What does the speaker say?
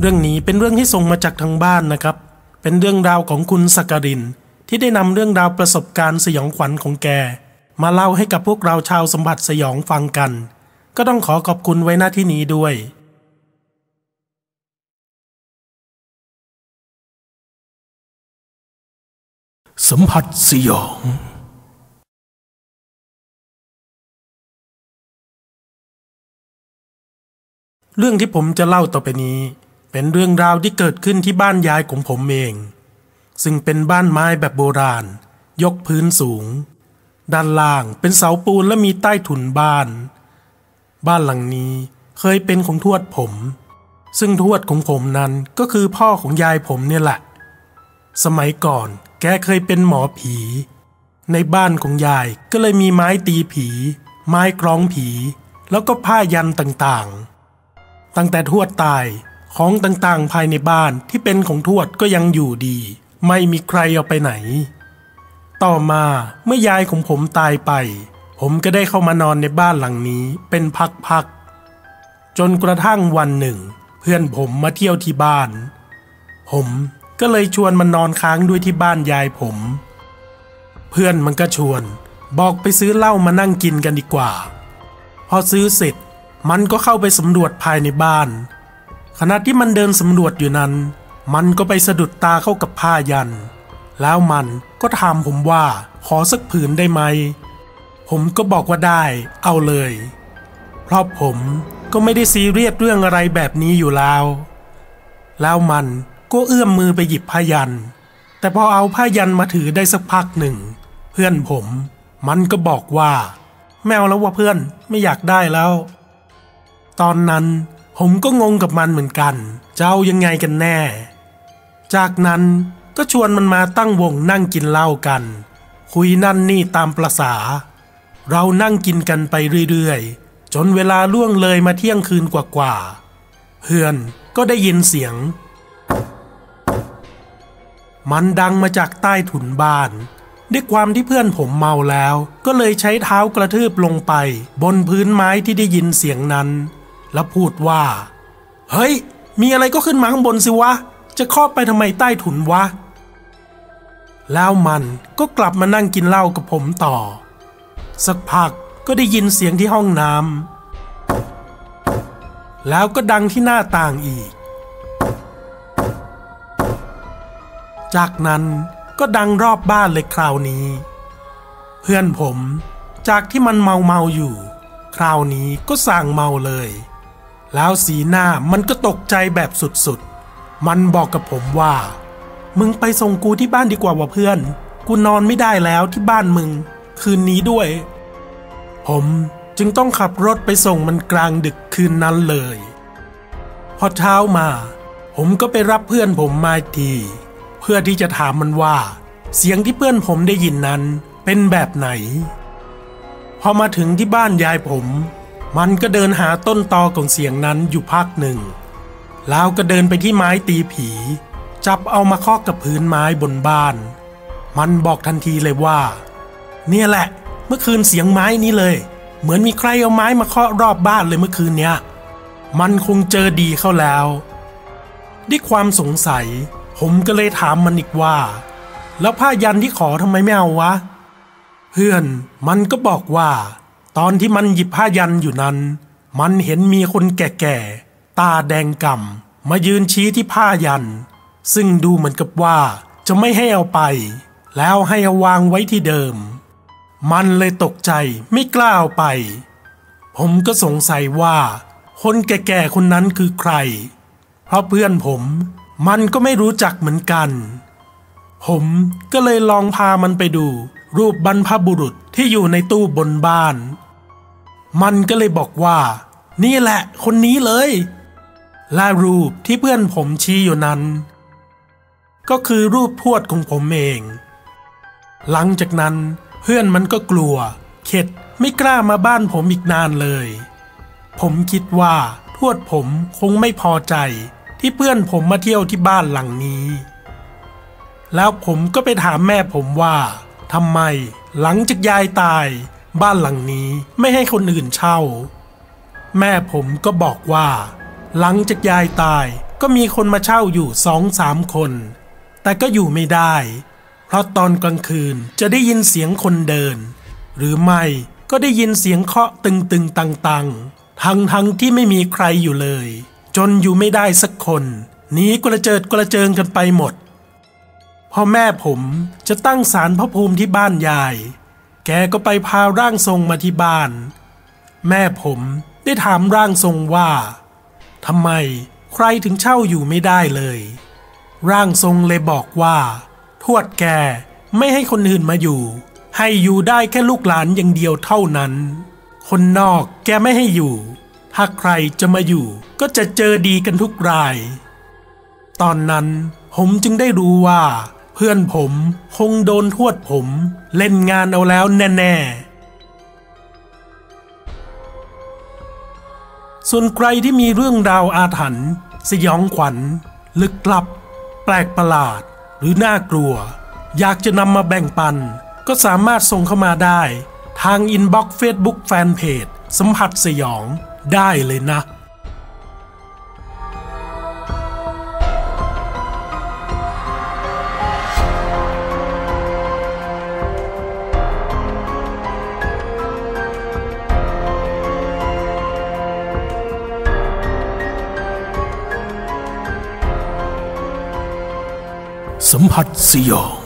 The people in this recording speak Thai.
เรื่องนี้เป็นเรื่องที่ส่งมาจากทางบ้านนะครับ เป็นเรื่องราวของคุณสักการิน ที่ได้นำเรื่องราวประสบการณ์สยองขวัญของแก มาเล่าให้กับพวกเราชาวสัมผัสสยองฟังกัน ก็ต้องขอขอบคุณไว้หน้าที่นี้ด้วยสัมผัสสยอง เรื่องที่ผมจะเล่าต่อไปนี้ เป็นเรื่องราวที่เกิดขึ้นที่บ้านยายของผมเอง ซึ่งเป็นบ้านไม้แบบโบราณ ยกพื้นสูง ด้านล่างเป็นเสาปูนและมีใต้ถุนบ้าน บ้านหลังนี้เคยเป็นของทวดผม ซึ่งทวดของผมนั้นก็คือพ่อของยายผมเนี่ยแหละ สมัยก่อนแกเคยเป็นหมอผี ในบ้านของยายก็เลยมีไม้ตีผี ไม้กลองผี แล้วก็ผ้ายันต่างๆ ตั้งแต่ทวดตาย ของต่างๆ ภายในบ้านที่เป็นของทวดก็ยังอยู่ดี ไม่มีใครเอาไปไหน ต่อมาเมื่อยายของผมตายไป ผมก็ได้เข้ามานอนในบ้านหลังนี้เป็นพักๆ จนกระทั่งวันหนึ่ง เพื่อนผมมาเที่ยวที่บ้าน ผมก็เลยชวนมันนอนค้างด้วยที่บ้านยายผม เพื่อนมันก็ชวน บอกไปซื้อเหล้ามานั่งกินกันดีกว่า พอซื้อเสร็จมันก็เข้าไปสำรวจภายในบ้าน ขณะที่มันเดินสำรวจอยู่นั้น มันก็ไปสะดุดตาเข้ากับผ้ายัน แล้วมันก็ถามผมว่าขอสักผืนได้ไหม ผมก็บอกว่าได้ เอาเลย เพราะผมก็ไม่ได้ซีเรียสเรื่องอะไรแบบนี้อยู่แล้ว แล้วมันก็เอื้อมมือไปหยิบผ้ายัน แต่พอเอาผ้ายันมาถือได้สักพักหนึ่ง เพื่อนผม มันก็บอกว่า แมวแล้วว่าเพื่อนไม่อยากได้แล้ว ตอนนั้น ผมก็งงกับมันเหมือนกัน จะเอายังไงกันแน่ จากนั้นก็ชวนมันมาตั้งวงนั่งกินเหล้ากัน คุยนั่นนี่ตามประษา เรานั่งกินกันไปเรื่อยๆ จนเวลาล่วงเลยมาเที่ยงคืนกว่าๆเพื่อนก็ได้ยินเสียง มันดังมาจากใต้ถุนบ้านด้วยความที่เพื่อนผมเมาแล้ว ก็เลยใช้เท้ากระทืบลงไป บนพื้นไม้ที่ได้ยินเสียงนั้น แล้วพูดว่า เฮ้ย มีอะไรก็ขึ้นมาข้างบนสิวะ จะครอบไปทำไมใต้ถุนวะ แล้วมันก็กลับมานั่งกินเหล้ากับผมต่อ สักพักก็ได้ยินเสียงที่ห้องน้ำแล้วก็ดังที่หน้าต่างอีก จากนั้นก็ดังรอบบ้านเลยคราวนี้ เพื่อนผมจากที่มันเมาเมาอยู่ คราวนี้ก็สั่งเมาเลย แล้วสีหน้ามันก็ตกใจแบบสุดๆ มันบอกกับผมว่า มึงไปส่งกูที่บ้านดีกว่าว่ะเพื่อน กูนอนไม่ได้แล้วที่บ้านมึง คืนนี้ด้วย ผมจึงต้องขับรถไปส่งมันกลางดึกคืนนั้นเลย พอเช้ามา ผมก็ไปรับเพื่อนผมมาทีเพื่อที่จะถามมันว่า เสียงที่เพื่อนผมได้ยินนั้นเป็นแบบไหน พอมาถึงที่บ้านยายผม มันก็เดินหาต้นตอของเสียงนั้นอยู่พักหนึ่ง แล้วก็เดินไปที่ไม้ตีผี จับเอามาเคาะกับพื้นไม้บนบ้าน มันบอกทันทีเลยว่า เนี่ยแหละ เมื่อคืนเสียงไม้นี้เลย เหมือนมีใครเอาไม้มาเคาะรอบบ้านเลยเมื่อคืนเนี้ย มันคงเจอดีเข้าแล้ว ด้วยความสงสัย ผมก็เลยถามมันอีกว่า แล้วผ้ายันที่ขอทำไมไม่เอาวะ เพื่อนมันก็บอกว่า ตอนที่มันหยิบผ้ายันอยู่นั้น มันเห็นมีคนแก่ๆ ตาแดงก่ำมายืนชี้ที่ผ้ายัน ซึ่งดูเหมือนกับว่าจะไม่ให้เอาไป แล้วให้เอาวางไว้ที่เดิม มันเลยตกใจไม่กล้าเอาไป ผมก็สงสัยว่า คนแก่ๆคนนั้นคือใคร เพราะเพื่อนผมมันก็ไม่รู้จักเหมือนกัน ผมก็เลยลองพามันไปดูรูปบรรพบุรุษที่อยู่ในตู้บนบ้าน มันก็เลยบอกว่า นี่แหละ คนนี้เลยและรูปที่เพื่อนผมชี้อยู่นั้น ก็คือรูปทวดของผมเอง หลังจากนั้นเพื่อนมันก็กลัว เข็ดไม่กล้ามาบ้านผมอีกนานเลย ผมคิดว่าทวดผมคงไม่พอใจที่เพื่อนผมมาเที่ยวที่บ้านหลังนี้ แล้วผมก็ไปถามแม่ผมว่าทำไมหลังจากยายตาย บ้านหลังนี้ไม่ให้คนอื่นเช่า แม่ผมก็บอกว่า หลังจากยายตายก็มีคนมาเช่าอยู่สองสามคน แต่ก็อยู่ไม่ได้ เพราะตอนกลางคืนจะได้ยินเสียงคนเดิน หรือไม่ก็ได้ยินเสียงเคาะตึงๆตังๆทั้งทั้งที่ไม่มีใครอยู่เลย จนอยู่ไม่ได้สักคนหนีกระเจิดกระเจิงกันไปหมดพ่อแม่ผมจะตั้งศาลพระภูมิที่บ้านยาย แกก็ไปพาร่างทรงมาที่บ้าน แม่ผมได้ถามร่างทรงว่าทำไมใครถึงเช่าอยู่ไม่ได้เลย ร่างทรงเลยบอกว่า ทวดแกไม่ให้คนอื่นมาอยู่ ให้อยู่ได้แค่ลูกหลานอย่างเดียวเท่านั้น คนนอกแกไม่ให้อยู่ ถ้าใครจะมาอยู่ก็จะเจอดีกันทุกราย ตอนนั้นผมจึงได้รู้ว่า เพื่อนผมคงโดนทวดผมเล่นงานเอาแล้วแน่ๆ ส่วนใครที่มีเรื่องราวอาถรรพ์สยองขวัญ ลึกลับ แปลกประหลาด หรือน่ากลัว อยากจะนำมาแบ่งปัน ก็สามารถส่งเข้ามาได้ ทางอินบ็อกซ์เฟซบุ๊กแฟนเพจสัมผัสสยองได้เลยนะ สัมผัสสยอง